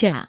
切啊！